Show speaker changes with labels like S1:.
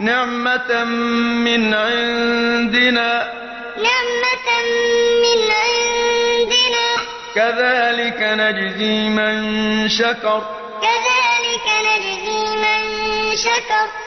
S1: نِّعْمَةً مِّنْ عِندِنَا. نعمة من عندنا ۚ. كَذَٰلِكَ نَجْزِي مَن شَكَرَ ۚ. كَذَٰلِكَ نَجْزِي مَن شَكَرَ.